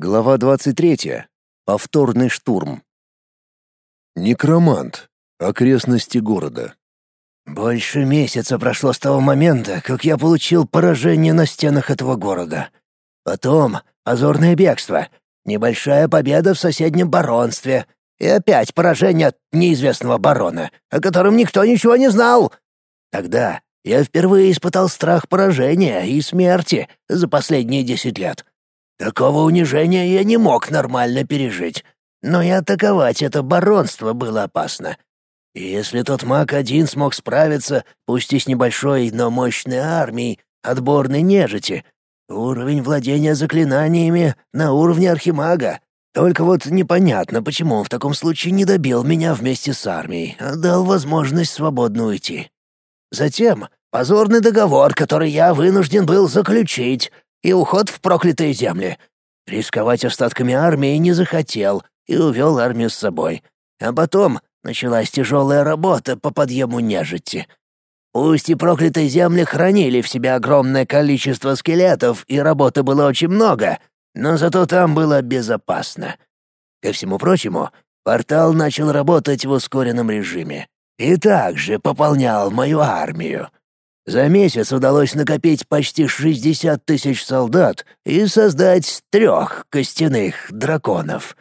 Глава 23. Повторный штурм. Некромант. Окрестности города. Больше месяца прошло с того момента, как я получил поражение на стенах этого города. Потом позорное бегство, небольшая победа в соседнем баронстве и опять поражение от неизвестного барона, о котором никто ничего не знал. Тогда я впервые испытал страх поражения и смерти за последние десять лет. Такого унижения я не мог нормально пережить. Но и атаковать это баронство было опасно. И если тот маг один смог справиться, пусть и с небольшой, но мощной армией, отборной нежити, уровень владения заклинаниями на уровне архимага. Только вот непонятно, почему он в таком случае не добил меня вместе с армией, а дал возможность свободно уйти. Затем позорный договор, который я вынужден был заключить, и уход в проклятые земли. Рисковать остатками армии не захотел и увел армию с собой. А потом началась тяжелая работа по подъему нежити. Пусть и проклятые земли хранили в себе огромное количество скелетов, и работы было очень много, но зато там было безопасно. Ко всему прочему, портал начал работать в ускоренном режиме и также пополнял мою армию. За месяц удалось накопить почти 60 тысяч солдат и создать трех костяных драконов.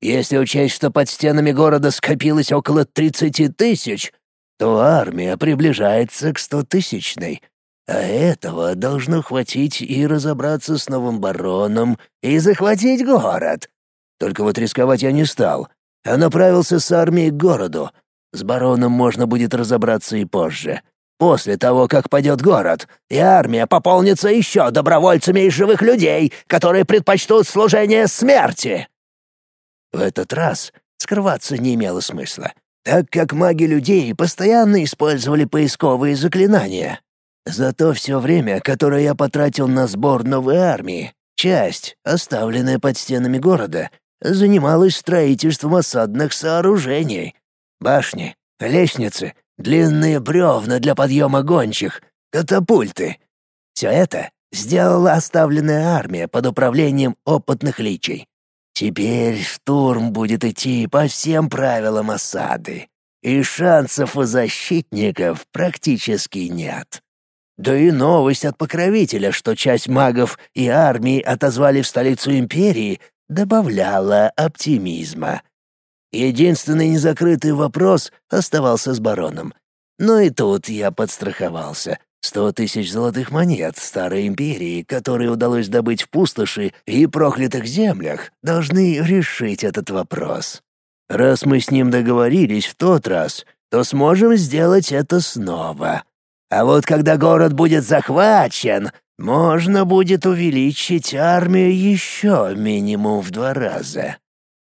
Если учесть, что под стенами города скопилось около 30 тысяч, то армия приближается к стотысячной. А этого должно хватить и разобраться с новым бароном, и захватить город. Только вот рисковать я не стал, а направился с армией к городу. С бароном можно будет разобраться и позже. После того, как падет город, и армия пополнится еще добровольцами из живых людей, которые предпочтут служение смерти. В этот раз скрываться не имело смысла, так как маги людей постоянно использовали поисковые заклинания. Зато все время, которое я потратил на сбор новой армии, часть, оставленная под стенами города, занималась строительством осадных сооружений. Башни, лестницы — длинные бревна для подъема гончих, катапульты. Все это сделала оставленная армия под управлением опытных личей. Теперь штурм будет идти по всем правилам осады, и шансов у защитников практически нет. Да и новость от покровителя, что часть магов и армии отозвали в столицу империи, добавляла оптимизма. Единственный незакрытый вопрос оставался с бароном. Но и тут я подстраховался. Сто тысяч золотых монет Старой Империи, которые удалось добыть в пустоши и проклятых землях, должны решить этот вопрос. Раз мы с ним договорились в тот раз, то сможем сделать это снова. А вот когда город будет захвачен, можно будет увеличить армию еще минимум в два раза.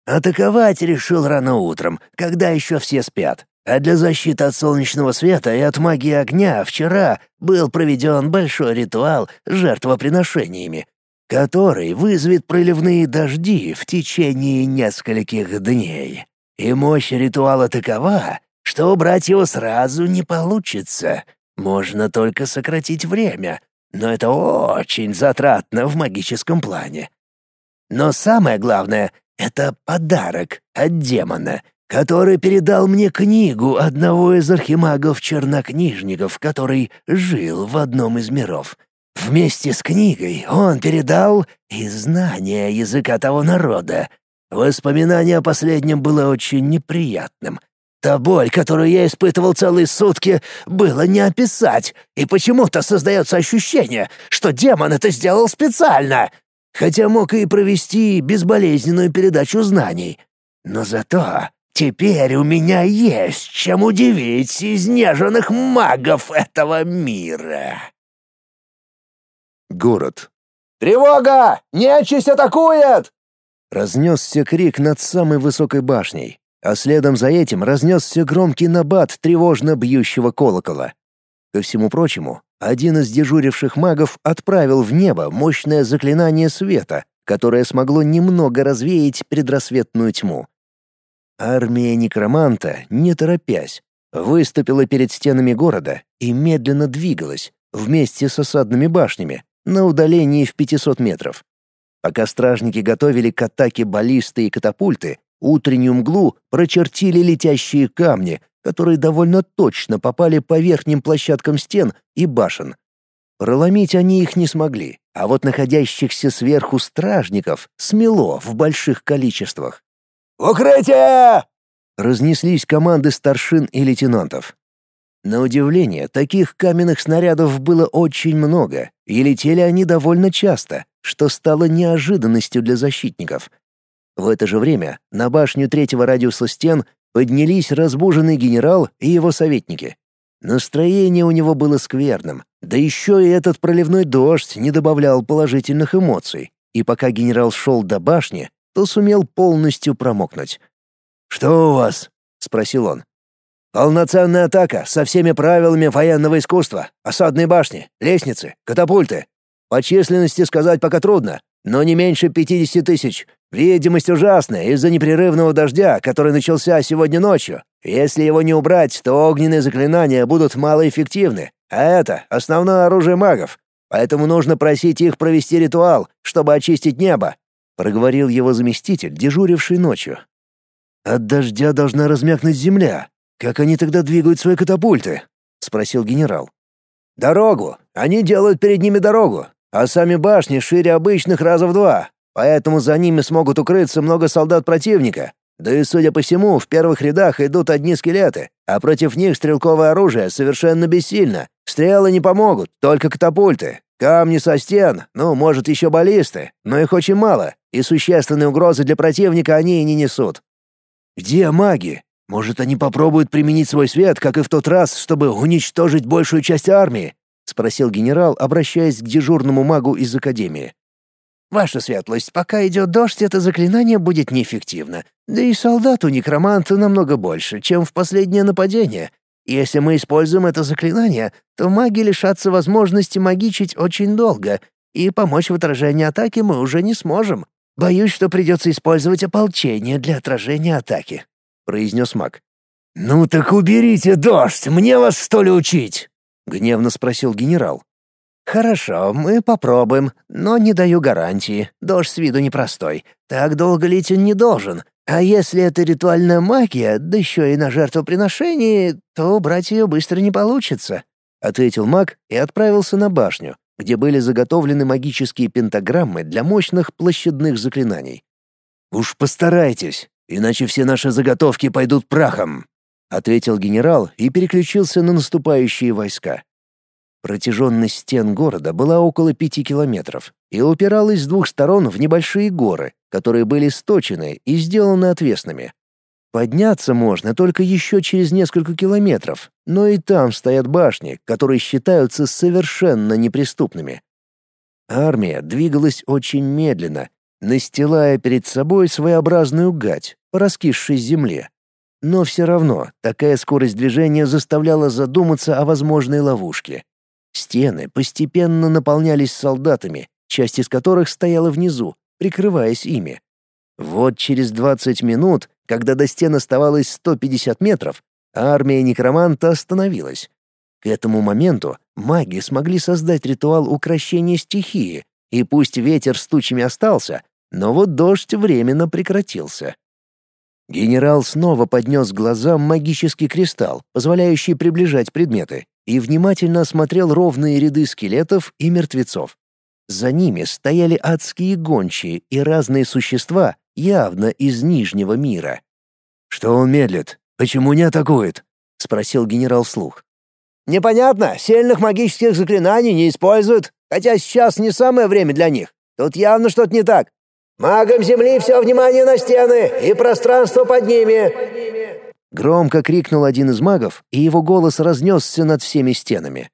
Атаковать решил рано утром, когда еще все спят. А для защиты от солнечного света и от магии огня вчера был проведен большой ритуал с жертвоприношениями, который вызовет проливные дожди в течение нескольких дней. И мощь ритуала такова, что убрать его сразу не получится. Можно только сократить время, но это очень затратно в магическом плане. Но самое главное это подарок от демона, который передал мне книгу одного из архимагов-чернокнижников, который жил в одном из миров. Вместе с книгой он передал и знания языка того народа. Воспоминание о последнем было очень неприятным. Та боль, которую я испытывал целые сутки, было не описать, и почему-то создается ощущение, что демон это сделал специально хотя мог и провести безболезненную передачу знаний. Но зато теперь у меня есть чем удивить изнеженных магов этого мира. Город. «Тревога! Нечисть атакует!» Разнесся крик над самой высокой башней, а следом за этим разнесся громкий набат тревожно бьющего колокола. Ко всему прочему, один из дежуривших магов отправил в небо мощное заклинание света, которое смогло немного развеять предрассветную тьму. Армия некроманта, не торопясь, выступила перед стенами города и медленно двигалась вместе с осадными башнями на удалении в 500 метров. Пока стражники готовили к атаке баллисты и катапульты, утреннюю мглу прочертили летящие камни, которые довольно точно попали по верхним площадкам стен и башен. Проломить они их не смогли, а вот находящихся сверху стражников смело в больших количествах. «Укрытие!» Разнеслись команды старшин и лейтенантов. На удивление, таких каменных снарядов было очень много, и летели они довольно часто, что стало неожиданностью для защитников. В это же время на башню третьего радиуса стен поднялись разбуженный генерал и его советники. Настроение у него было скверным, да еще и этот проливной дождь не добавлял положительных эмоций, и пока генерал шел до башни, то сумел полностью промокнуть. «Что у вас?» — спросил он. «Полноценная атака со всеми правилами военного искусства, осадные башни, лестницы, катапульты. По численности сказать пока трудно, но не меньше пятидесяти тысяч. Видимость ужасная из-за непрерывного дождя, который начался сегодня ночью. Если его не убрать, то огненные заклинания будут малоэффективны, а это основное оружие магов. Поэтому нужно просить их провести ритуал, чтобы очистить небо», — проговорил его заместитель, дежуривший ночью. «От дождя должна размякнуть земля. Как они тогда двигают свои катапульты?» — спросил генерал. «Дорогу. Они делают перед ними дорогу, а сами башни шире обычных раза в два, поэтому за ними смогут укрыться много солдат противника. Да и, судя по всему, в первых рядах идут одни скелеты, а против них стрелковое оружие совершенно бессильно. Стрелы не помогут, только катапульты. Камни со стен, ну, может, еще баллисты, но их очень мало, и существенной угрозы для противника они и не несут. «Где маги? Может, они попробуют применить свой свет, как и в тот раз, чтобы уничтожить большую часть армии?» — спросил генерал, обращаясь к дежурному магу из Академии. «Ваша светлость, пока идет дождь, это заклинание будет неэффективно. Да и солдат у некроманта намного больше, чем в последнее нападение. Если мы используем это заклинание, то маги лишатся возможности магичить очень долго, и помочь в отражении атаки мы уже не сможем. Боюсь, что придется использовать ополчение для отражения атаки», — произнес маг. «Ну так уберите дождь, мне вас что ли учить?» — гневно спросил генерал. «Хорошо, мы попробуем, но не даю гарантии. Дождь с виду непростой. Так долго лить он не должен. А если это ритуальная магия, да еще и на жертвоприношении, то убрать ее быстро не получится», — ответил маг и отправился на башню, где были заготовлены магические пентаграммы для мощных площадных заклинаний. «Уж постарайтесь, иначе все наши заготовки пойдут прахом», — ответил генерал и переключился на наступающие войска. Протяженность стен города была около пяти километров и упиралась с двух сторон в небольшие горы, которые были сточены и сделаны отвесными. Подняться можно только еще через несколько километров, но и там стоят башни, которые считаются совершенно неприступными. Армия двигалась очень медленно, настилая перед собой своеобразную гать раскисшей земле. Но все равно такая скорость движения заставляла задуматься о возможной ловушке. Стены постепенно наполнялись солдатами, часть из которых стояла внизу, прикрываясь ими. Вот через 20 минут, когда до стен оставалось 150 метров, армия некроманта остановилась. К этому моменту маги смогли создать ритуал укрощения стихии, и пусть ветер с тучами остался, но вот дождь временно прекратился. Генерал снова поднес к глазам магический кристалл, позволяющий приближать предметы, и внимательно осмотрел ровные ряды скелетов и мертвецов. За ними стояли адские гончие и разные существа, явно из Нижнего мира. «Что он медлит? Почему не атакует?» — спросил генерал вслух. «Непонятно, сильных магических заклинаний не используют, хотя сейчас не самое время для них. Тут явно что-то не так. Магам Земли все внимание на стены и пространство под ними!» Громко крикнул один из магов, и его голос разнесся над всеми стенами.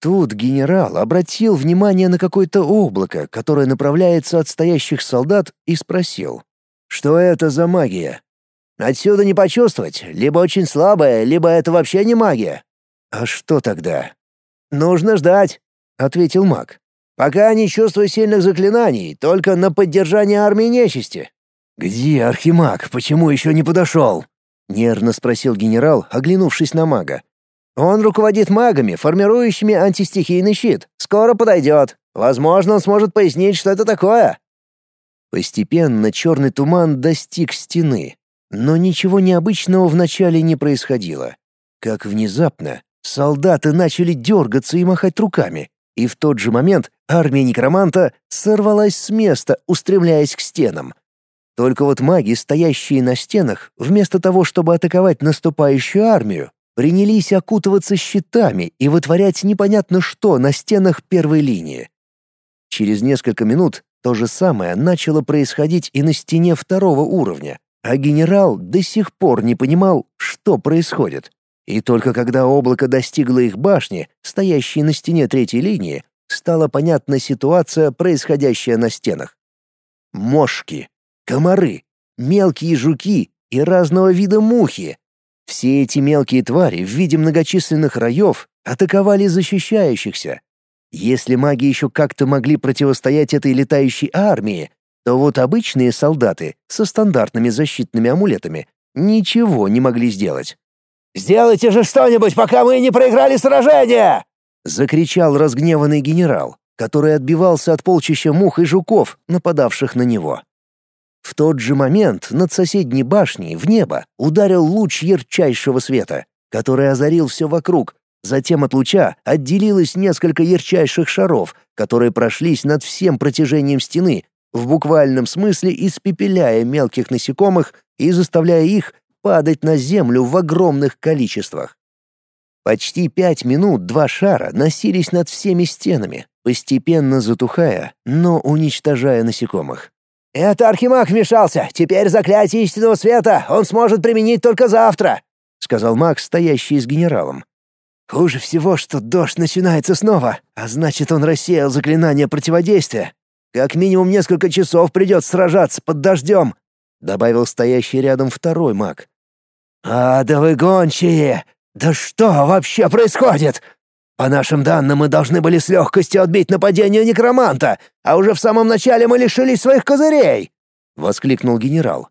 Тут генерал обратил внимание на какое-то облако, которое направляется от стоящих солдат, и спросил. «Что это за магия?» «Отсюда не почувствовать. Либо очень слабая, либо это вообще не магия». «А что тогда?» «Нужно ждать», — ответил маг. «Пока не чувствую сильных заклинаний, только на поддержание армии нечисти». «Где архимаг? Почему еще не подошел?» — нервно спросил генерал, оглянувшись на мага. «Он руководит магами, формирующими антистихийный щит. Скоро подойдет. Возможно, он сможет пояснить, что это такое», Постепенно черный туман достиг стены, но ничего необычного вначале не происходило. Как внезапно солдаты начали дергаться и махать руками, и в тот же момент армия некроманта сорвалась с места, устремляясь к стенам. Только вот маги, стоящие на стенах, вместо того, чтобы атаковать наступающую армию, принялись окутываться щитами и вытворять непонятно что на стенах первой линии. Через несколько минут то же самое начало происходить и на стене второго уровня, а генерал до сих пор не понимал, что происходит. И только когда облако достигло их башни, стоящей на стене третьей линии, стала понятна ситуация, происходящая на стенах. Мошки, комары, мелкие жуки и разного вида мухи. Все эти мелкие твари в виде многочисленных раев атаковали защищающихся. Если маги еще как-то могли противостоять этой летающей армии, то вот обычные солдаты со стандартными защитными амулетами ничего не могли сделать. «Сделайте же что-нибудь, пока мы не проиграли сражение!» — закричал разгневанный генерал, который отбивался от полчища мух и жуков, нападавших на него. В тот же момент над соседней башней в небо ударил луч ярчайшего света, который озарил все вокруг. Затем от луча отделилось несколько ярчайших шаров, которые прошлись над всем протяжением стены, в буквальном смысле испепеляя мелких насекомых и заставляя их падать на землю в огромных количествах. Почти пять минут два шара носились над всеми стенами, постепенно затухая, но уничтожая насекомых. «Это Архимаг вмешался! Теперь заклятие истинного света он сможет применить только завтра!» — сказал маг, стоящий с генералом. «Хуже всего, что дождь начинается снова, а значит, он рассеял заклинание противодействия. Как минимум несколько часов придется сражаться под дождем», — добавил стоящий рядом второй маг. «Адовы гончие! Да что вообще происходит? По нашим данным, мы должны были с легкостью отбить нападение некроманта, а уже в самом начале мы лишились своих козырей!» — воскликнул генерал.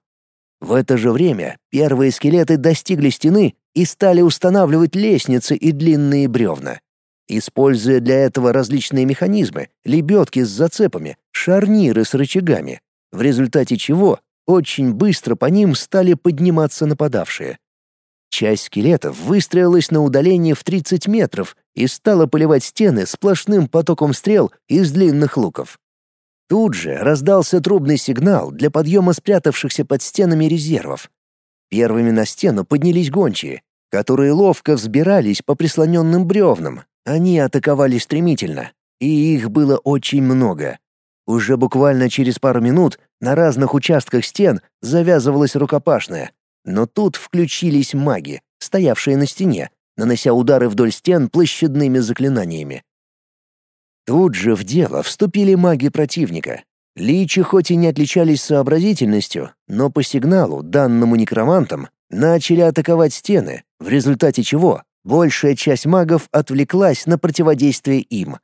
В это же время первые скелеты достигли стены и стали устанавливать лестницы и длинные бревна. Используя для этого различные механизмы, лебедки с зацепами, шарниры с рычагами, в результате чего очень быстро по ним стали подниматься нападавшие. Часть скелетов выстроилась на удалении в 30 метров и стала поливать стены сплошным потоком стрел из длинных луков. Тут же раздался трубный сигнал для подъема спрятавшихся под стенами резервов. Первыми на стену поднялись гончие, которые ловко взбирались по прислоненным бревнам. Они атаковали стремительно, и их было очень много. Уже буквально через пару минут на разных участках стен завязывалась рукопашная, но тут включились маги, стоявшие на стене, нанося удары вдоль стен площадными заклинаниями. Тут же в дело вступили маги противника. Личи хоть и не отличались сообразительностью, но по сигналу, данному некромантам, начали атаковать стены, в результате чего большая часть магов отвлеклась на противодействие им.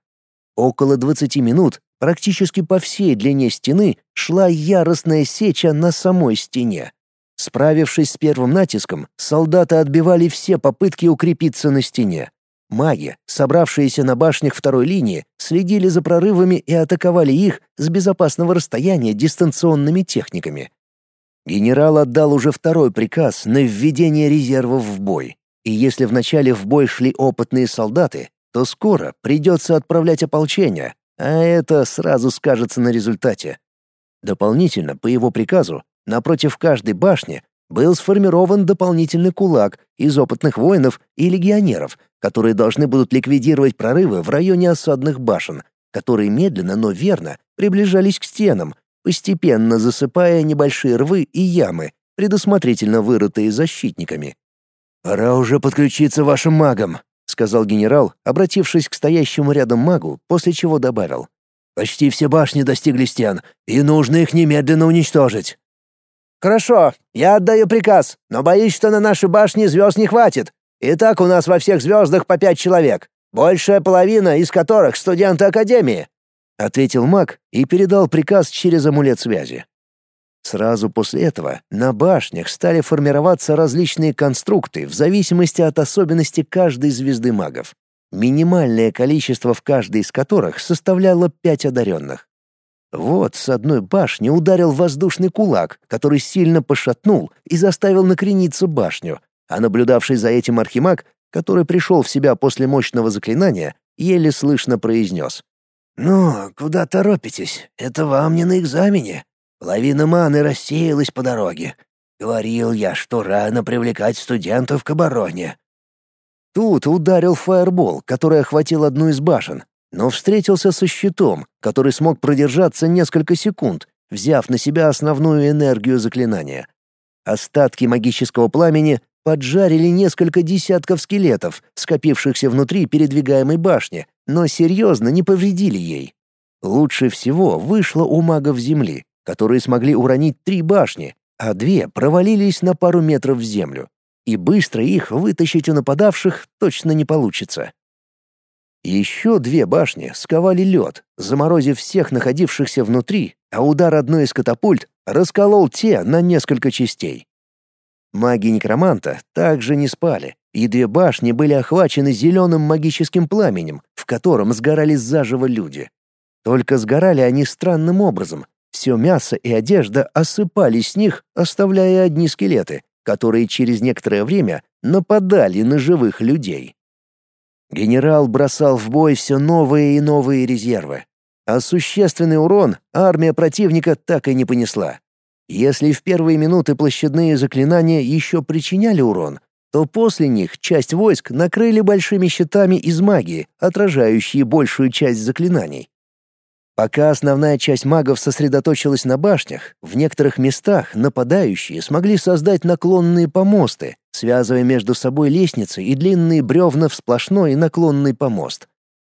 Около 20 минут практически по всей длине стены шла яростная сеча на самой стене. Справившись с первым натиском, солдаты отбивали все попытки укрепиться на стене. Маги, собравшиеся на башнях второй линии, следили за прорывами и атаковали их с безопасного расстояния дистанционными техниками. Генерал отдал уже второй приказ на введение резервов в бой. И если вначале в бой шли опытные солдаты, то скоро придется отправлять ополчение, а это сразу скажется на результате. Дополнительно, по его приказу, Напротив каждой башни был сформирован дополнительный кулак из опытных воинов и легионеров, которые должны будут ликвидировать прорывы в районе осадных башен, которые медленно, но верно приближались к стенам, постепенно засыпая небольшие рвы и ямы, предусмотрительно вырытые защитниками. «Пора уже подключиться вашим магам», — сказал генерал, обратившись к стоящему рядом магу, после чего добавил. «Почти все башни достигли стен, и нужно их немедленно уничтожить». «Хорошо, я отдаю приказ, но боюсь, что на нашей башне звезд не хватит. И так у нас во всех звездах по пять человек, большая половина из которых студенты Академии», — ответил маг и передал приказ через амулет связи. Сразу после этого на башнях стали формироваться различные конструкты в зависимости от особенностей каждой звезды магов, минимальное количество в каждой из которых составляло пять одаренных. Вот с одной башни ударил воздушный кулак, который сильно пошатнул и заставил накрениться башню, а наблюдавший за этим архимаг, который пришел в себя после мощного заклинания, еле слышно произнес. «Ну, куда торопитесь? Это вам не на экзамене. Половина маны рассеялась по дороге. Говорил я, что рано привлекать студентов к обороне». Тут ударил фаербол, который охватил одну из башен, но встретился со щитом, который смог продержаться несколько секунд, взяв на себя основную энергию заклинания. Остатки магического пламени поджарили несколько десятков скелетов, скопившихся внутри передвигаемой башни, но серьезно не повредили ей. Лучше всего вышло у магов Земли, которые смогли уронить три башни, а две провалились на пару метров в землю. И быстро их вытащить у нападавших точно не получится. Еще две башни сковали лед, заморозив всех находившихся внутри, а удар одной из катапульт расколол те на несколько частей. Маги некроманта также не спали, и две башни были охвачены зеленым магическим пламенем, в котором сгорали заживо люди. Только сгорали они странным образом. Все мясо и одежда осыпались с них, оставляя одни скелеты, которые через некоторое время нападали на живых людей. Генерал бросал в бой все новые и новые резервы. А существенный урон армия противника так и не понесла. Если в первые минуты площадные заклинания еще причиняли урон, то после них часть войск накрыли большими щитами из магии, отражающие большую часть заклинаний. Пока основная часть магов сосредоточилась на башнях, в некоторых местах нападающие смогли создать наклонные помосты, связывая между собой лестницы и длинные бревна в сплошной наклонный помост.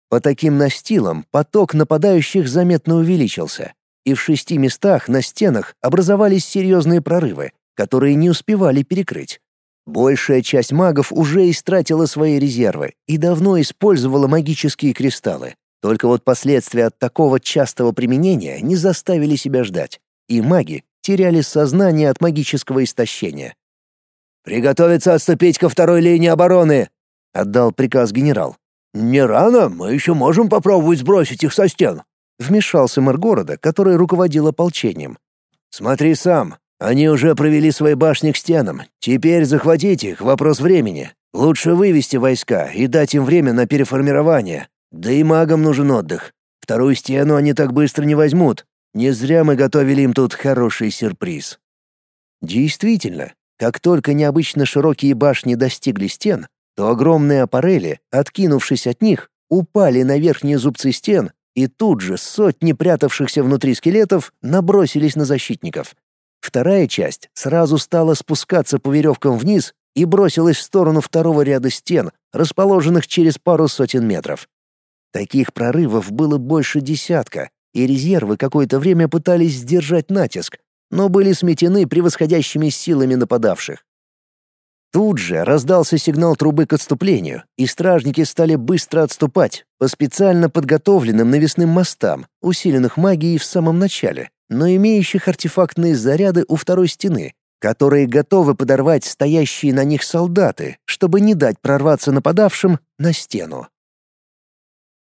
По таким настилам поток нападающих заметно увеличился, и в шести местах на стенах образовались серьезные прорывы, которые не успевали перекрыть. Большая часть магов уже истратила свои резервы и давно использовала магические кристаллы. Только вот последствия от такого частого применения не заставили себя ждать, и маги теряли сознание от магического истощения. «Приготовиться отступить ко второй линии обороны!» — отдал приказ генерал. «Не рано, мы еще можем попробовать сбросить их со стен», — вмешался мэр города, который руководил ополчением. «Смотри сам, они уже провели свои башни к стенам. Теперь захватить их — вопрос времени. Лучше вывести войска и дать им время на переформирование, да и магам нужен отдых. Вторую стену они так быстро не возьмут. Не зря мы готовили им тут хороший сюрприз. Действительно, как только необычно широкие башни достигли стен, то огромные аппарели, откинувшись от них, упали на верхние зубцы стен, и тут же сотни прятавшихся внутри скелетов набросились на защитников. Вторая часть сразу стала спускаться по веревкам вниз и бросилась в сторону второго ряда стен, расположенных через пару сотен метров. Таких прорывов было больше десятка, и резервы какое-то время пытались сдержать натиск, но были сметены превосходящими силами нападавших. Тут же раздался сигнал трубы к отступлению, и стражники стали быстро отступать по специально подготовленным навесным мостам, усиленных магией в самом начале, но имеющих артефактные заряды у второй стены, которые готовы подорвать стоящие на них солдаты, чтобы не дать прорваться нападавшим на стену.